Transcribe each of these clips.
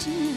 to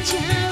reach out